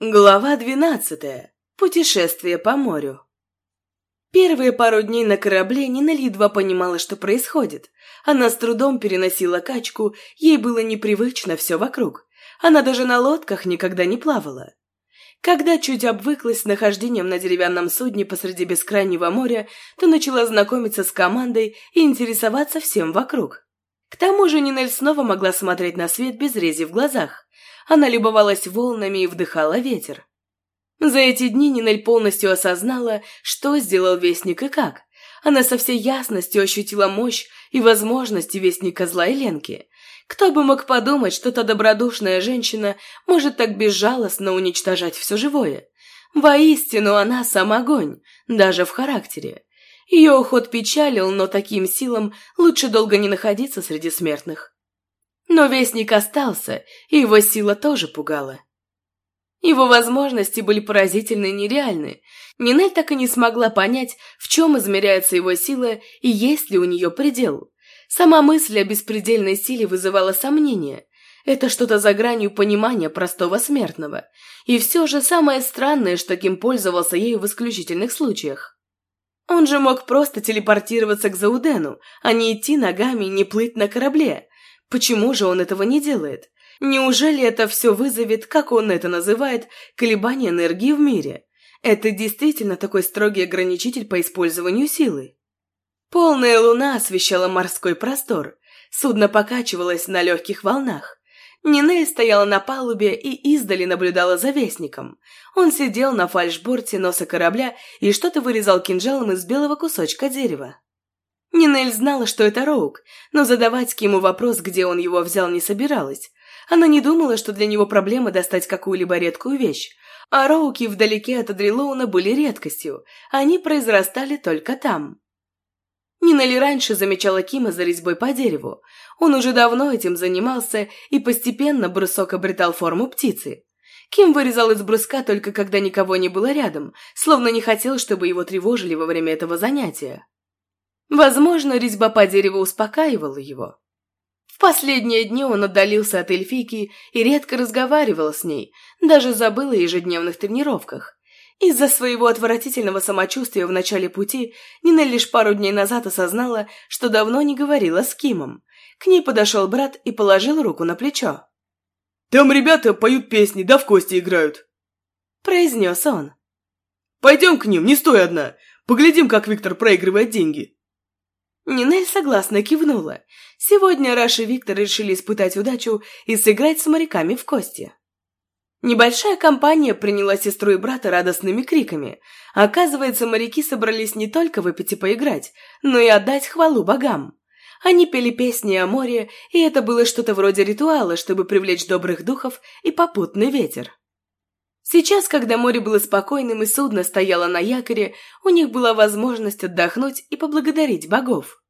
Глава двенадцатая. Путешествие по морю. Первые пару дней на корабле Нина едва понимала, что происходит. Она с трудом переносила качку, ей было непривычно все вокруг. Она даже на лодках никогда не плавала. Когда чуть обвыклась с нахождением на деревянном судне посреди бескрайнего моря, то начала знакомиться с командой и интересоваться всем вокруг. К тому же Нинель снова могла смотреть на свет без рези в глазах. Она любовалась волнами и вдыхала ветер. За эти дни Нинель полностью осознала, что сделал Вестник и как. Она со всей ясностью ощутила мощь и возможности Вестника Зла и Ленки. Кто бы мог подумать, что та добродушная женщина может так безжалостно уничтожать все живое. Воистину она сам огонь, даже в характере. Ее уход печалил, но таким силам лучше долго не находиться среди смертных. Но Вестник остался, и его сила тоже пугала. Его возможности были поразительны и нереальны. Нинель так и не смогла понять, в чем измеряется его сила и есть ли у нее предел. Сама мысль о беспредельной силе вызывала сомнения. Это что-то за гранью понимания простого смертного. И все же самое странное, что кем пользовался ею в исключительных случаях. Он же мог просто телепортироваться к Заудену, а не идти ногами и не плыть на корабле. Почему же он этого не делает? Неужели это все вызовет, как он это называет, колебания энергии в мире? Это действительно такой строгий ограничитель по использованию силы? Полная луна освещала морской простор. Судно покачивалось на легких волнах. Нинель стояла на палубе и издали наблюдала за вестником. Он сидел на фальшборте носа корабля и что-то вырезал кинжалом из белого кусочка дерева. Нинель знала, что это Роук, но задавать ему вопрос, где он его взял, не собиралась. Она не думала, что для него проблема достать какую-либо редкую вещь. А Роуки вдалеке от Адрилоуна были редкостью, они произрастали только там. Нинель раньше замечала Кима за резьбой по дереву. Он уже давно этим занимался, и постепенно брусок обретал форму птицы. Ким вырезал из бруска только когда никого не было рядом, словно не хотел, чтобы его тревожили во время этого занятия. Возможно, резьба по дереву успокаивала его. В последние дни он отдалился от эльфийки и редко разговаривал с ней, даже забыл о ежедневных тренировках. Из-за своего отвратительного самочувствия в начале пути Нина лишь пару дней назад осознала, что давно не говорила с Кимом. К ней подошел брат и положил руку на плечо. «Там ребята поют песни, да в кости играют», – произнес он. «Пойдем к ним, не стой одна. Поглядим, как Виктор проигрывает деньги». Нинель согласно кивнула. Сегодня Раш и Виктор решили испытать удачу и сыграть с моряками в кости. Небольшая компания приняла сестру и брата радостными криками. Оказывается, моряки собрались не только выпить и поиграть, но и отдать хвалу богам. Они пели песни о море, и это было что-то вроде ритуала, чтобы привлечь добрых духов и попутный ветер. Сейчас, когда море было спокойным и судно стояло на якоре, у них была возможность отдохнуть и поблагодарить богов.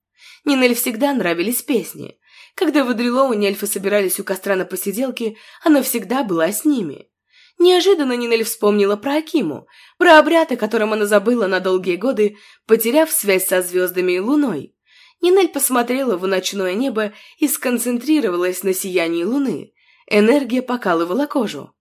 Нинель всегда нравились песни. Когда в Адрилоуне эльфы собирались у костра на посиделке, она всегда была с ними. Неожиданно Нинель вспомнила про Акиму, про обряд, о котором она забыла на долгие годы, потеряв связь со звездами и луной. Нинель посмотрела в ночное небо и сконцентрировалась на сиянии луны. Энергия покалывала кожу.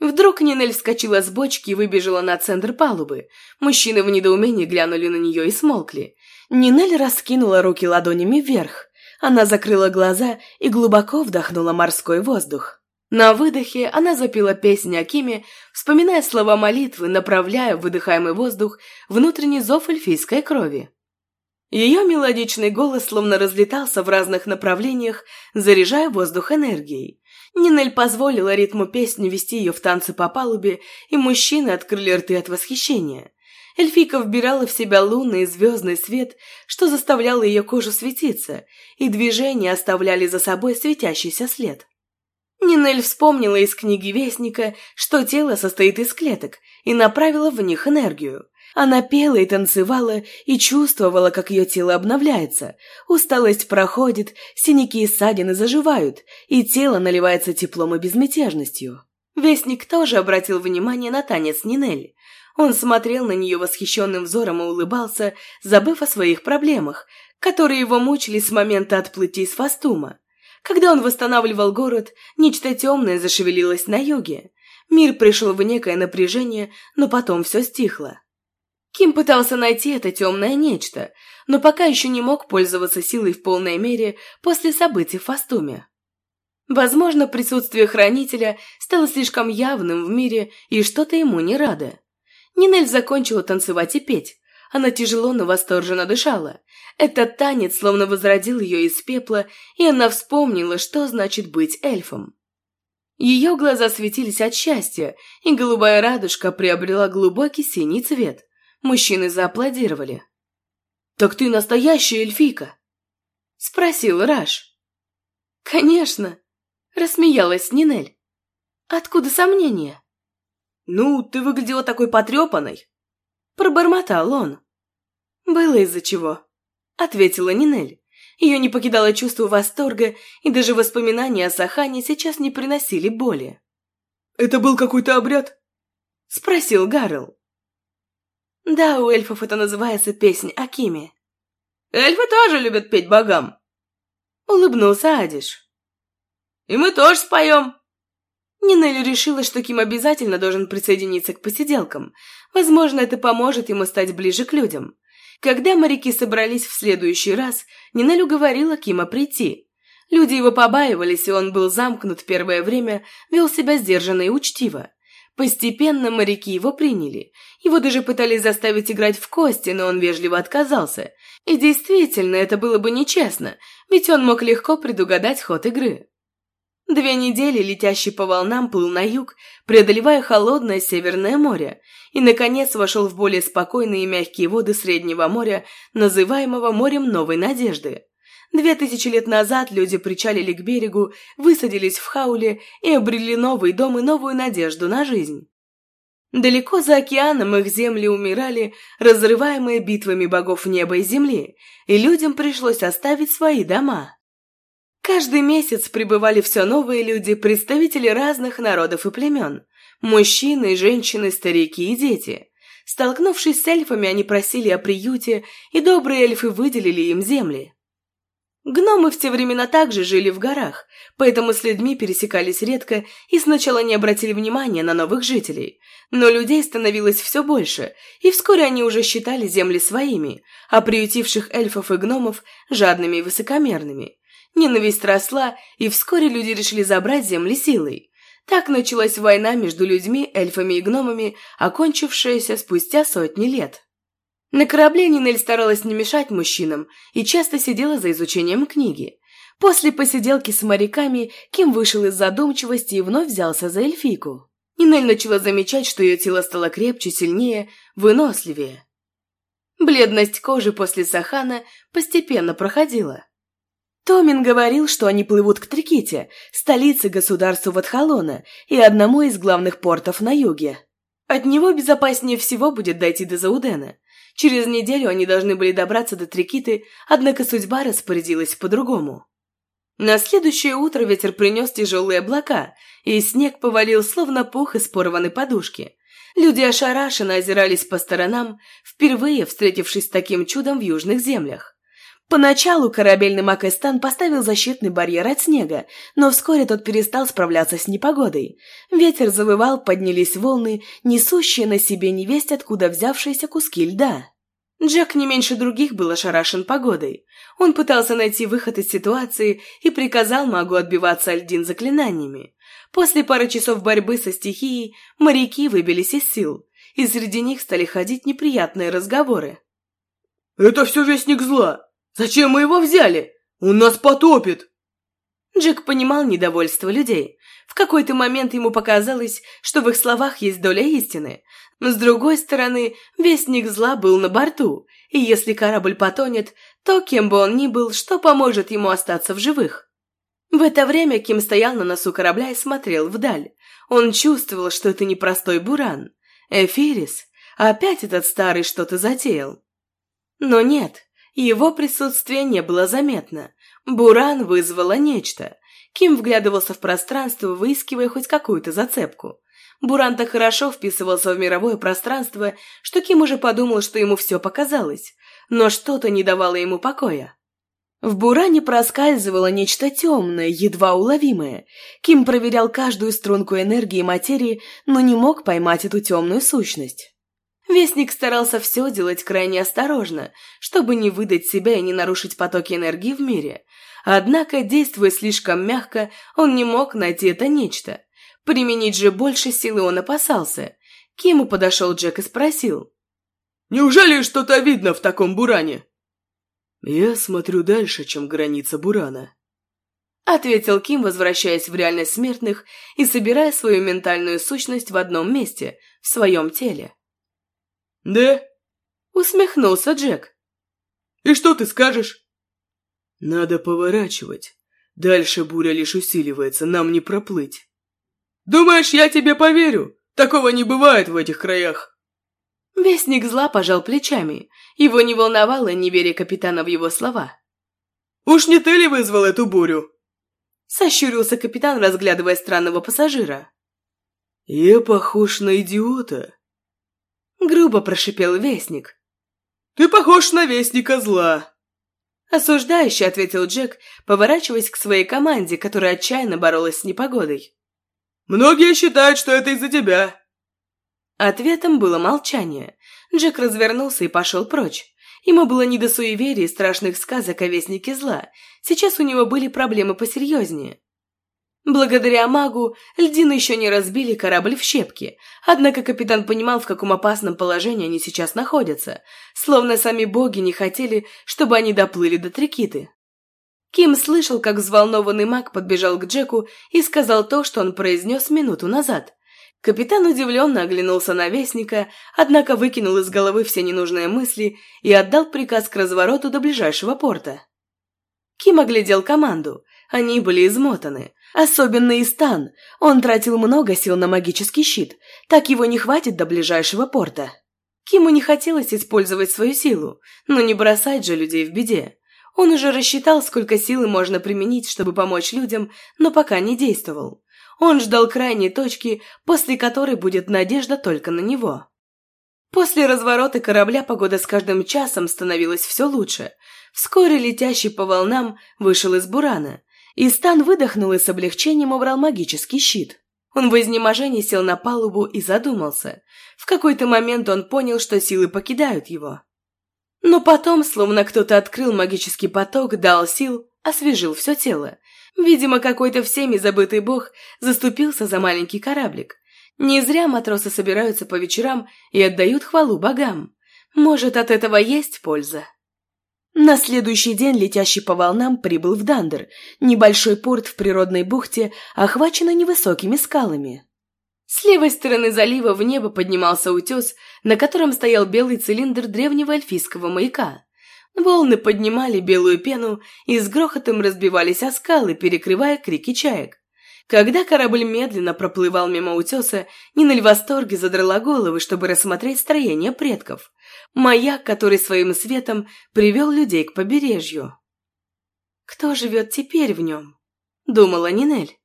Вдруг Нинель вскочила с бочки и выбежала на центр палубы. Мужчины в недоумении глянули на нее и смолкли. Нинель раскинула руки ладонями вверх. Она закрыла глаза и глубоко вдохнула морской воздух. На выдохе она запела песню о Киме, вспоминая слова молитвы, направляя выдыхаемый воздух внутренний зов эльфийской крови. Ее мелодичный голос словно разлетался в разных направлениях, заряжая воздух энергией. Нинель позволила ритму песни вести ее в танцы по палубе, и мужчины открыли рты от восхищения. Эльфийка вбирала в себя лунный и звездный свет, что заставляло ее кожу светиться, и движения оставляли за собой светящийся след. Нинель вспомнила из книги Вестника, что тело состоит из клеток, и направила в них энергию. Она пела и танцевала, и чувствовала, как ее тело обновляется. Усталость проходит, синяки и ссадины заживают, и тело наливается теплом и безмятежностью. Вестник тоже обратил внимание на танец Нинель. Он смотрел на нее восхищенным взором и улыбался, забыв о своих проблемах, которые его мучили с момента отплытия из Фастума. Когда он восстанавливал город, нечто темное зашевелилось на юге. Мир пришел в некое напряжение, но потом все стихло. Ким пытался найти это темное нечто, но пока еще не мог пользоваться силой в полной мере после событий в Фастуме. Возможно, присутствие Хранителя стало слишком явным в мире, и что-то ему не рада. Нинель закончила танцевать и петь. Она тяжело, но восторженно дышала. Этот танец словно возродил ее из пепла, и она вспомнила, что значит быть эльфом. Ее глаза светились от счастья, и голубая радужка приобрела глубокий синий цвет. Мужчины зааплодировали. «Так ты настоящая эльфийка?» – спросил Раш. «Конечно!» – рассмеялась Нинель. «Откуда сомнения?» «Ну, ты выглядела такой потрепанной!» – пробормотал он. «Было из-за чего», – ответила Нинель. Ее не покидало чувство восторга, и даже воспоминания о Сахане сейчас не приносили боли. «Это был какой-то обряд?» – спросил Гарл. Да, у эльфов это называется песнь Акими. Эльфы тоже любят петь богам. Улыбнулся Адиш. И мы тоже споем. Нинель решила, что Ким обязательно должен присоединиться к посиделкам. Возможно, это поможет ему стать ближе к людям. Когда моряки собрались в следующий раз, Нинель уговорила Кима прийти. Люди его побаивались, и он был замкнут первое время, вел себя сдержанно и учтиво. Постепенно моряки его приняли. Его даже пытались заставить играть в кости, но он вежливо отказался. И действительно, это было бы нечестно, ведь он мог легко предугадать ход игры. Две недели летящий по волнам плыл на юг, преодолевая холодное Северное море, и, наконец, вошел в более спокойные и мягкие воды Среднего моря, называемого морем Новой Надежды. Две тысячи лет назад люди причалили к берегу, высадились в Хауле и обрели новый дом и новую надежду на жизнь. Далеко за океаном их земли умирали, разрываемые битвами богов неба и земли, и людям пришлось оставить свои дома. Каждый месяц прибывали все новые люди, представители разных народов и племен. Мужчины, женщины, старики и дети. Столкнувшись с эльфами, они просили о приюте, и добрые эльфы выделили им земли. Гномы в те времена также жили в горах, поэтому с людьми пересекались редко и сначала не обратили внимания на новых жителей. Но людей становилось все больше, и вскоре они уже считали земли своими, а приютивших эльфов и гномов – жадными и высокомерными. Ненависть росла, и вскоре люди решили забрать земли силой. Так началась война между людьми, эльфами и гномами, окончившаяся спустя сотни лет. На корабле Нинель старалась не мешать мужчинам и часто сидела за изучением книги. После посиделки с моряками Ким вышел из задумчивости и вновь взялся за эльфийку. Нинель начала замечать, что ее тело стало крепче, сильнее, выносливее. Бледность кожи после Сахана постепенно проходила. Томин говорил, что они плывут к Триките, столице государства Ватхалона и одному из главных портов на юге. От него безопаснее всего будет дойти до Заудена – Через неделю они должны были добраться до Трикиты, однако судьба распорядилась по-другому. На следующее утро ветер принес тяжелые облака, и снег повалил словно пух из порванной подушки. Люди ошарашенно озирались по сторонам, впервые встретившись с таким чудом в южных землях. Поначалу корабельный Макэстан поставил защитный барьер от снега, но вскоре тот перестал справляться с непогодой. Ветер завывал, поднялись волны, несущие на себе невесть откуда взявшиеся куски льда. Джек не меньше других был ошарашен погодой. Он пытался найти выход из ситуации и приказал магу отбиваться льдин заклинаниями. После пары часов борьбы со стихией моряки выбились из сил, и среди них стали ходить неприятные разговоры. «Это все вестник зла!» Зачем мы его взяли? Он нас потопит!» Джек понимал недовольство людей. В какой-то момент ему показалось, что в их словах есть доля истины. С другой стороны, вестник зла был на борту, и если корабль потонет, то кем бы он ни был, что поможет ему остаться в живых? В это время Ким стоял на носу корабля и смотрел вдаль. Он чувствовал, что это непростой буран. Эфирис, опять этот старый что-то затеял. Но нет, его присутствие не было заметно. Буран вызвало нечто. Ким вглядывался в пространство, выискивая хоть какую-то зацепку. Буран так хорошо вписывался в мировое пространство, что Ким уже подумал, что ему все показалось, но что-то не давало ему покоя. В буране проскальзывало нечто темное, едва уловимое. Ким проверял каждую струнку энергии материи, но не мог поймать эту темную сущность. Вестник старался все делать крайне осторожно, чтобы не выдать себя и не нарушить потоки энергии в мире. Однако, действуя слишком мягко, он не мог найти это нечто. Применить же больше силы он опасался. К Киму подошел Джек и спросил. «Неужели что-то видно в таком буране?» «Я смотрю дальше, чем граница бурана», — ответил Ким, возвращаясь в реальность смертных и собирая свою ментальную сущность в одном месте, в своем теле. «Да?» — усмехнулся Джек. «И что ты скажешь?» «Надо поворачивать. Дальше буря лишь усиливается, нам не проплыть». «Думаешь, я тебе поверю? Такого не бывает в этих краях». Вестник зла пожал плечами. Его не волновало неверие капитана в его слова. «Уж не ты ли вызвал эту бурю?» Сощурился капитан, разглядывая странного пассажира. «Я похож на идиота», Грубо прошипел вестник. «Ты похож на вестника зла!» Осуждающе ответил Джек, поворачиваясь к своей команде, которая отчаянно боролась с непогодой. «Многие считают, что это из-за тебя!» Ответом было молчание. Джек развернулся и пошел прочь. Ему было не до суеверий и страшных сказок о вестнике зла. Сейчас у него были проблемы посерьезнее. Благодаря магу льдины еще не разбили корабль в щепки, однако капитан понимал, в каком опасном положении они сейчас находятся, словно сами боги не хотели, чтобы они доплыли до Трикиты. Ким слышал, как взволнованный маг подбежал к Джеку и сказал то, что он произнес минуту назад. Капитан удивленно оглянулся на Вестника, однако выкинул из головы все ненужные мысли и отдал приказ к развороту до ближайшего порта. Ким оглядел команду. Они были измотаны. Особенно Истан. Он тратил много сил на магический щит. Так его не хватит до ближайшего порта. Киму не хотелось использовать свою силу, но не бросать же людей в беде. Он уже рассчитал, сколько силы можно применить, чтобы помочь людям, но пока не действовал. Он ждал крайней точки, после которой будет надежда только на него. После разворота корабля погода с каждым часом становилась все лучше. Вскоре летящий по волнам вышел из бурана. И Стан выдохнул и с облегчением убрал магический щит. Он в изнеможении сел на палубу и задумался. В какой-то момент он понял, что силы покидают его. Но потом, словно кто-то открыл магический поток, дал сил, освежил все тело. Видимо, какой-то всеми забытый бог заступился за маленький кораблик. Не зря матросы собираются по вечерам и отдают хвалу богам. Может, от этого есть польза. На следующий день летящий по волнам прибыл в Дандер, небольшой порт в природной бухте, охваченный невысокими скалами. С левой стороны залива в небо поднимался утес, на котором стоял белый цилиндр древнего эльфийского маяка. Волны поднимали белую пену и с грохотом разбивались о скалы, перекрывая крики чаек. Когда корабль медленно проплывал мимо утеса, Нинель в восторге задрала головы, чтобы рассмотреть строение предков. Маяк, который своим светом привел людей к побережью. «Кто живет теперь в нем?» – думала Нинель.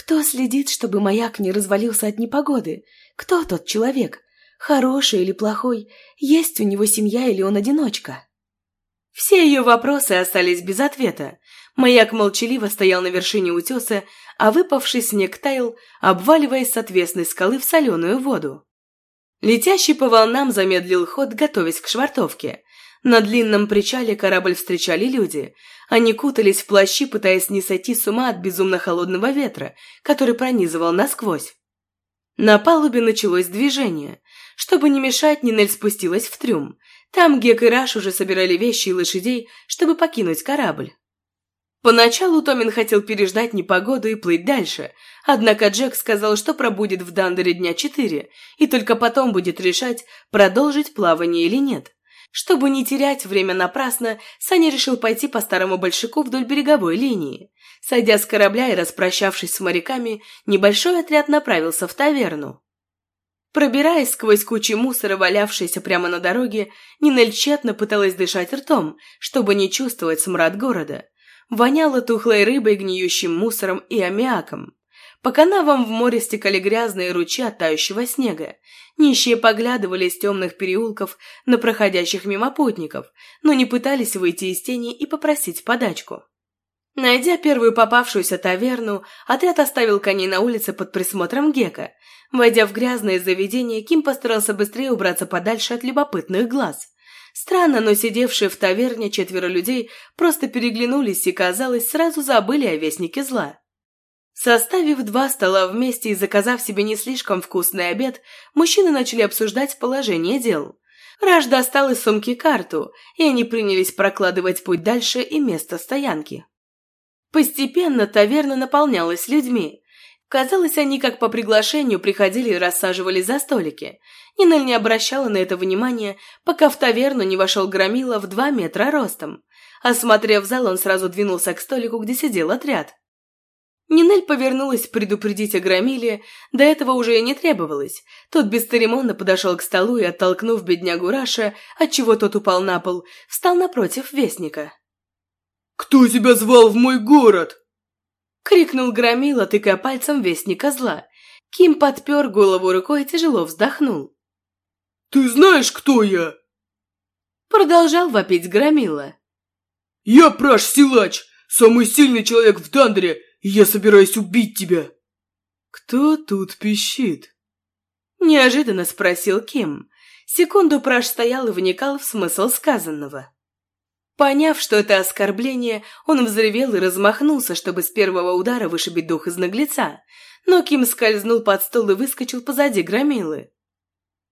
«Кто следит, чтобы маяк не развалился от непогоды? Кто тот человек? Хороший или плохой? Есть у него семья или он одиночка?» Все ее вопросы остались без ответа. Маяк молчаливо стоял на вершине утеса, а выпавший снег таял, обваливаясь с отвесной скалы в соленую воду. Летящий по волнам замедлил ход, готовясь к швартовке. На длинном причале корабль встречали люди. Они кутались в плащи, пытаясь не сойти с ума от безумно холодного ветра, который пронизывал насквозь. На палубе началось движение. Чтобы не мешать, Нинель спустилась в трюм. Там Гек и Раш уже собирали вещи и лошадей, чтобы покинуть корабль. Поначалу Томин хотел переждать непогоду и плыть дальше, однако Джек сказал, что пробудет в Дандере дня четыре, и только потом будет решать, продолжить плавание или нет. Чтобы не терять время напрасно, Саня решил пойти по старому большаку вдоль береговой линии. Сойдя с корабля и распрощавшись с моряками, небольшой отряд направился в таверну. Пробираясь сквозь кучи мусора, валявшейся прямо на дороге, тщетно пыталась дышать ртом, чтобы не чувствовать смрад города. Воняло тухлой рыбой, гниющим мусором и аммиаком. По канавам в море стекали грязные ручья тающего снега. Нищие поглядывали из темных переулков на проходящих мимо путников, но не пытались выйти из тени и попросить подачку. Найдя первую попавшуюся таверну, отряд оставил коней на улице под присмотром Гека. Войдя в грязное заведение, Ким постарался быстрее убраться подальше от любопытных глаз. Странно, но сидевшие в таверне четверо людей просто переглянулись и, казалось, сразу забыли о вестнике зла. Составив два стола вместе и заказав себе не слишком вкусный обед, мужчины начали обсуждать положение дел. Раш достал из сумки карту, и они принялись прокладывать путь дальше и место стоянки. Постепенно таверна наполнялась людьми. Казалось, они как по приглашению приходили и рассаживались за столики. Нинель не обращала на это внимания, пока в таверну не вошел Громила в два метра ростом. Осмотрев зал, он сразу двинулся к столику, где сидел отряд. Нинель повернулась предупредить о Громиле, до этого уже и не требовалось. Тот бесцеремонно подошел к столу и, оттолкнув беднягу Раша, отчего тот упал на пол, встал напротив вестника. «Кто тебя звал в мой город?» Крикнул Громила, тыкая пальцем вестника зла. Ким подпер голову рукой и тяжело вздохнул. «Ты знаешь, кто я?» Продолжал вопить Громила. «Я Праш-силач, самый сильный человек в Дандере, и я собираюсь убить тебя!» «Кто тут пищит?» Неожиданно спросил Ким. Секунду Праш стоял и вникал в смысл сказанного. Поняв, что это оскорбление, он взревел и размахнулся, чтобы с первого удара вышибить дух из наглеца. Но Ким скользнул под стол и выскочил позади громилы.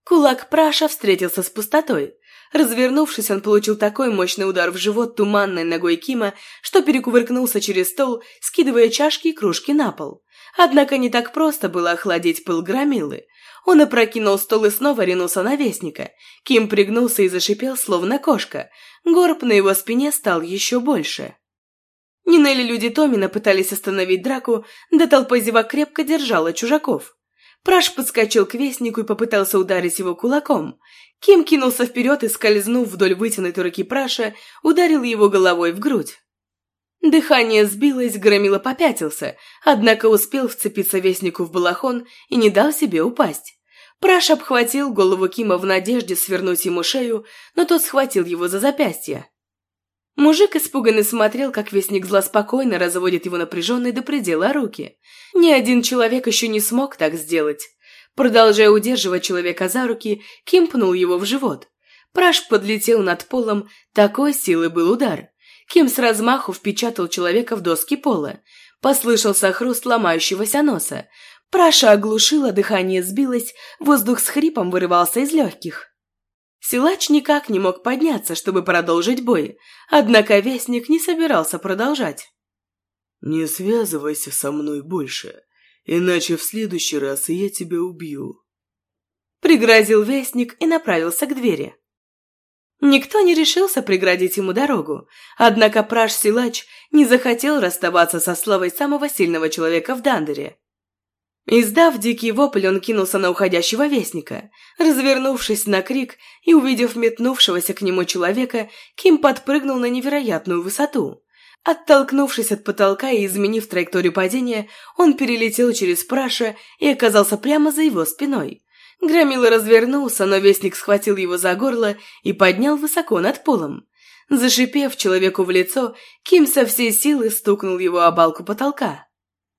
Кулак Праша встретился с пустотой. Развернувшись, он получил такой мощный удар в живот туманной ногой Кима, что перекувыркнулся через стол, скидывая чашки и кружки на пол. Однако не так просто было охладить пыл громилы. Он опрокинул стол и снова ринулся на вестника. Ким пригнулся и зашипел, словно кошка. Горб на его спине стал еще больше. Нинель и люди Томина пытались остановить драку, да толпа зевак крепко держала чужаков. Праш подскочил к вестнику и попытался ударить его кулаком. Ким кинулся вперед и, скользнув вдоль вытянутой руки Праша, ударил его головой в грудь. Дыхание сбилось, Громила попятился, однако успел вцепиться вестнику в балахон и не дал себе упасть. Праш обхватил голову Кима в надежде свернуть ему шею, но тот схватил его за запястье. Мужик испуганно смотрел, как вестник зла спокойно разводит его напряженные до предела руки. Ни один человек еще не смог так сделать. Продолжая удерживать человека за руки, Ким пнул его в живот. Праш подлетел над полом, такой силы был удар. Ким с размаху впечатал человека в доски пола. Послышался хруст ломающегося носа. Праша оглушила, дыхание сбилось, воздух с хрипом вырывался из легких. Силач никак не мог подняться, чтобы продолжить бой, однако Вестник не собирался продолжать. «Не связывайся со мной больше, иначе в следующий раз я тебя убью», Пригрозил Вестник и направился к двери. Никто не решился преградить ему дорогу, однако Праш-Силач не захотел расставаться со славой самого сильного человека в Дандере. Издав дикий вопль, он кинулся на уходящего вестника. Развернувшись на крик и увидев метнувшегося к нему человека, Ким подпрыгнул на невероятную высоту. Оттолкнувшись от потолка и изменив траекторию падения, он перелетел через Праша и оказался прямо за его спиной. Громила развернулся, но вестник схватил его за горло и поднял высоко над полом. Зашипев человеку в лицо, Ким со всей силы стукнул его о балку потолка.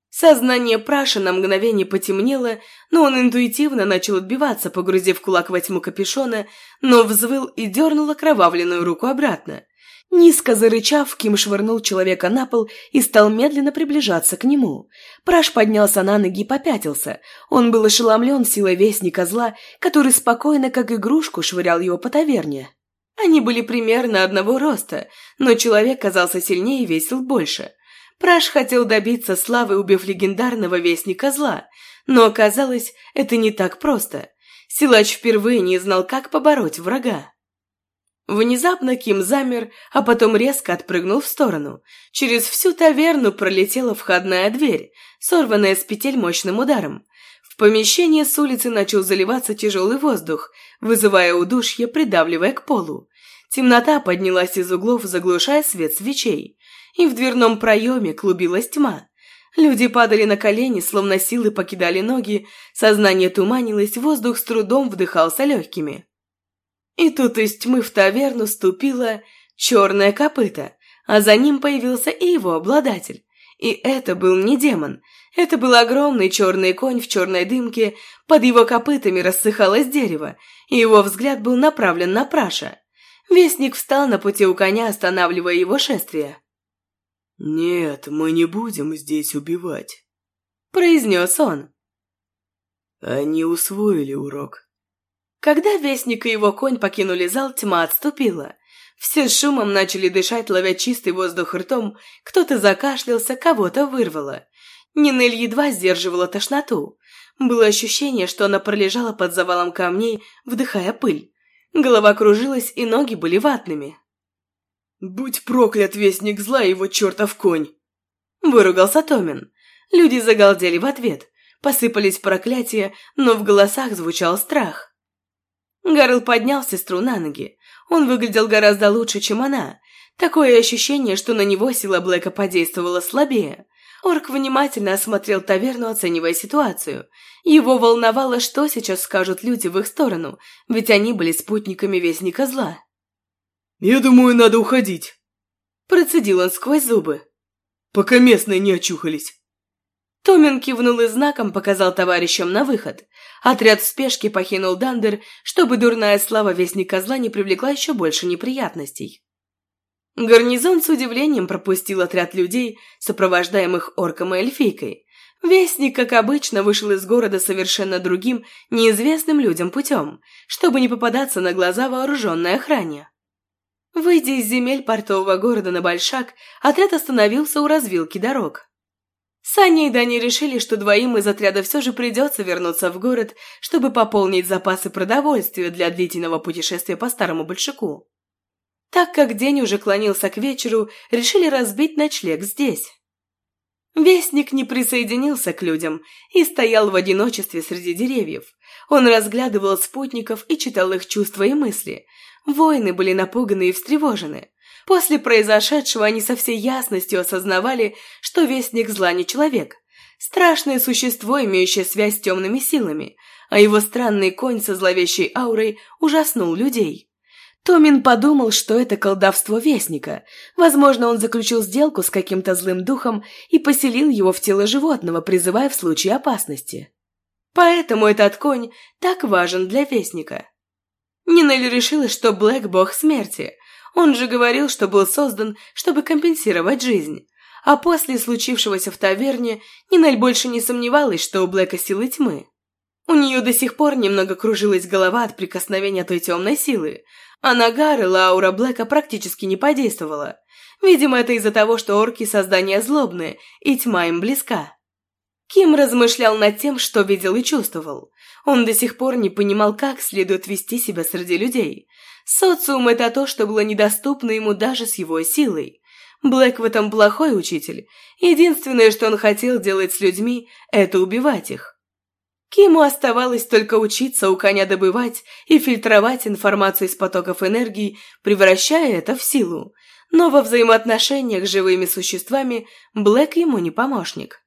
Сознание Праша на мгновение потемнело, но он интуитивно начал отбиваться, погрузив кулак во тьму капюшона, но взвыл и дернул окровавленную руку обратно. Низко зарычав, Ким швырнул человека на пол и стал медленно приближаться к нему. Праш поднялся на ноги и попятился. Он был ошеломлен силой вестника зла, который спокойно, как игрушку, швырял его по таверне. Они были примерно одного роста, но человек казался сильнее и весил больше. Праш хотел добиться славы, убив легендарного вестника зла, но оказалось, это не так просто. Силач впервые не знал, как побороть врага. Внезапно Ким замер, а потом резко отпрыгнул в сторону. Через всю таверну пролетела входная дверь, сорванная с петель мощным ударом. В помещение с улицы начал заливаться тяжелый воздух, вызывая удушье, придавливая к полу. Темнота поднялась из углов, заглушая свет свечей. И в дверном проеме клубилась тьма. Люди падали на колени, словно силы покидали ноги, сознание туманилось, воздух с трудом вдыхался легкими. И тут из тьмы в таверну ступила черное копыто, а за ним появился и его обладатель. И это был не демон, это был огромный черный конь в черной дымке, под его копытами рассыхалось дерево, и его взгляд был направлен на Праша. Вестник встал на пути у коня, останавливая его шествие. «Нет, мы не будем здесь убивать», — произнес он. Они усвоили урок. Когда Вестник и его конь покинули зал, тьма отступила. Все шумом начали дышать, ловя чистый воздух ртом, кто-то закашлялся, кого-то вырвало. Нинель едва сдерживала тошноту. Было ощущение, что она пролежала под завалом камней, вдыхая пыль. Голова кружилась, и ноги были ватными. «Будь проклят, вестник зла и его чертов конь!» Выругался Томин. Люди загалдели в ответ. Посыпались проклятия, но в голосах звучал страх. Гарл поднял сестру на ноги. Он выглядел гораздо лучше, чем она. Такое ощущение, что на него сила Блэка подействовала слабее. Орк внимательно осмотрел таверну, оценивая ситуацию. Его волновало, что сейчас скажут люди в их сторону, ведь они были спутниками Вестника Зла. «Я думаю, надо уходить», – процедил он сквозь зубы. «Пока местные не очухались». Томин кивнул и знаком показал товарищам на выход. Отряд в спешке покинул Дандер, чтобы дурная слава Вестника Зла не привлекла еще больше неприятностей. Гарнизон с удивлением пропустил отряд людей, сопровождаемых орком и эльфийкой. Вестник, как обычно, вышел из города совершенно другим, неизвестным людям путем, чтобы не попадаться на глаза вооруженной охране. Выйдя из земель портового города на Большак, отряд остановился у развилки дорог. Саня и Дани решили, что двоим из отряда все же придется вернуться в город, чтобы пополнить запасы продовольствия для длительного путешествия по Старому Большаку. Так как день уже клонился к вечеру, решили разбить ночлег здесь. Вестник не присоединился к людям и стоял в одиночестве среди деревьев. Он разглядывал спутников и читал их чувства и мысли. Воины были напуганы и встревожены. После произошедшего они со всей ясностью осознавали, что Вестник зла не человек. Страшное существо, имеющее связь с темными силами, а его странный конь со зловещей аурой ужаснул людей. Томин подумал, что это колдовство Вестника. Возможно, он заключил сделку с каким-то злым духом и поселил его в тело животного, призывая в случае опасности. Поэтому этот конь так важен для Вестника. Нинель решила, что Блэк – бог смерти. Он же говорил, что был создан, чтобы компенсировать жизнь. А после случившегося в таверне Нинель больше не сомневалась, что у Блэка силы тьмы. У нее до сих пор немного кружилась голова от прикосновения той темной силы, а на Гары Лаура Блэка практически не подействовала. Видимо, это из-за того, что орки создания злобные, и тьма им близка. Ким размышлял над тем, что видел и чувствовал. Он до сих пор не понимал, как следует вести себя среди людей. Социум – это то, что было недоступно ему даже с его силой. Блэк в этом плохой учитель. Единственное, что он хотел делать с людьми – это убивать их. Киму оставалось только учиться у коня добывать и фильтровать информацию из потоков энергии, превращая это в силу. Но во взаимоотношениях с живыми существами Блэк ему не помощник.